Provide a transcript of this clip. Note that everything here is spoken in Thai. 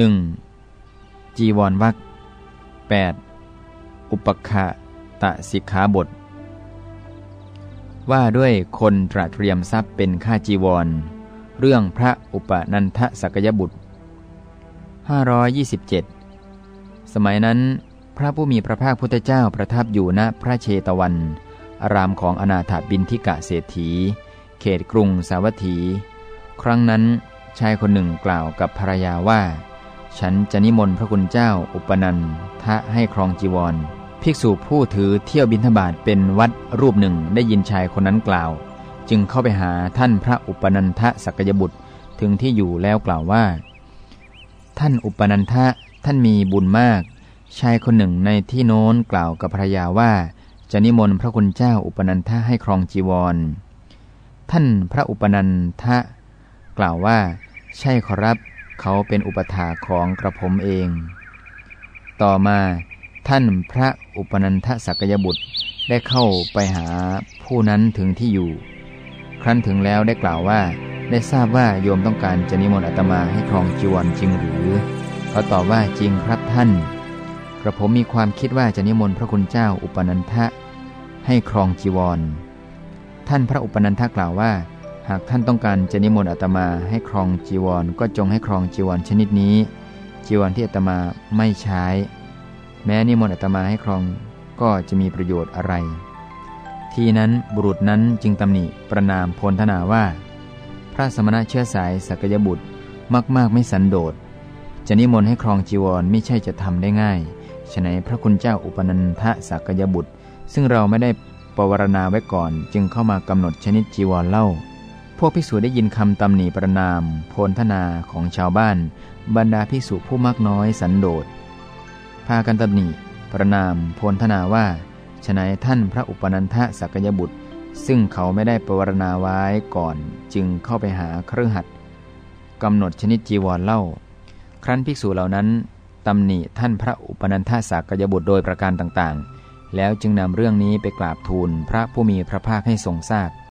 1. จีวรวัก 8. อุปคะตะสิกขาบท ว่าด้วยคนตระเตรียมทรัพย์เป็นค่าจีวร เรื่องพระอุปนันทสักยบุตร 527 สมัยนั้น พระผู้มีพระภาคพุทธเจ้าประทับอยู่ณพระเชตวัน อารามของอนาถบินทิกะเศรษฐี เขตกรุงสาวัตถี ครั้งนั้นชายคนหนึ่งกล่าวกับภรรยาว่า ฉันจะนิมนต์พระคุณเจ้าอุปนันทะให้ครองจีวร ภิกษุผู้ถือเที่ยวบิณฑบาตเป็นวัดรูปหนึ่งได้ยินชายคนนั้นกล่าว จึงเข้าไปหาท่านพระอุปนันทะสักยบุตรถึงที่อยู่แล้วกล่าวว่า ท่านอุปนันทะท่านมีบุญมาก ชายคนหนึ่งในที่โน้นกล่าวกับภรรยาว่า จะนิมนต์พระคุณเจ้าอุปนันทะให้ครองจีวร ท่านพระอุปนันทะกล่าวว่า ใช่ขอรับ เขาเป็นอุปถาของกระผมเอง ต่อมาท่านพระอุปนันทสักยบุตรได้เข้าไปหาผู้นั้นถึงที่อยู่ ครั้นถึงแล้วได้กล่าวว่าได้ทราบว่าโยมต้องการจะนิมนต์อาตมาให้ครองจีวรจริงหรือ เขาตอบว่าจริงครับท่าน กระผมมีความคิดว่าจะนิมนต์พระคุณเจ้าอุปนันทะให้ครองจีวร ท่านพระอุปนันทะกล่าวว่า หากท่านต้องการจะนิมนต์อาตมาให้ครองจีวรก็จงให้ครองจีวรชนิดนี้ จีวรที่อาตมาไม่ใช้ แม้นิมนต์อาตมาให้ครองก็จะมีประโยชน์อะไร ทีนั้นบุรุษนั้นจึงตำหนิประนามพลธนาว่า พระสมณะเชื้อสายสักยบุตรมาก ๆ ไม่สันโดษจะนิมนต์ให้ครองจีวรไม่ใช่จะทำได้ง่ายฉนัยพระคุณเจ้าอุปนันทสักยบุตร ซึ่งเราไม่ได้ปวารณาไว้ก่อนจึงเข้ามากำหนดชนิดจีวรเล่า วกภิกษุได้ยินคำตำหนิประนาม โพลธนาของชาวบ้าน บรรดาภิกษุผู้มากน้อยสันโดษพากันตำหนิประนามโพลธนาว่าฉนัยท่านพระอุปนันทสักยบุตร ซึ่งเขาไม่ได้ประวรณาไว้ก่อนจึงเข้าไปหาเครื่องหัดกำหนดชนิดจีวรเล่า ครั้นภิกษุเหล่านั้นตำหนิท่านพระอุปนันทสักยบุตรโดยประการต่างๆ แล้วจึงนำเรื่องนี้ไปกราบทูลพระผู้มีพระภาคให้ทรงทราบ